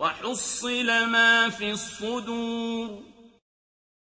وَحُصِّلَ مَا فِي الصُّدُورِ